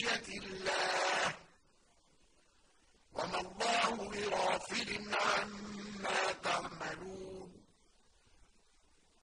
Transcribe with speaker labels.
Speaker 1: خشية الله. وما الله بغافل عما تعمل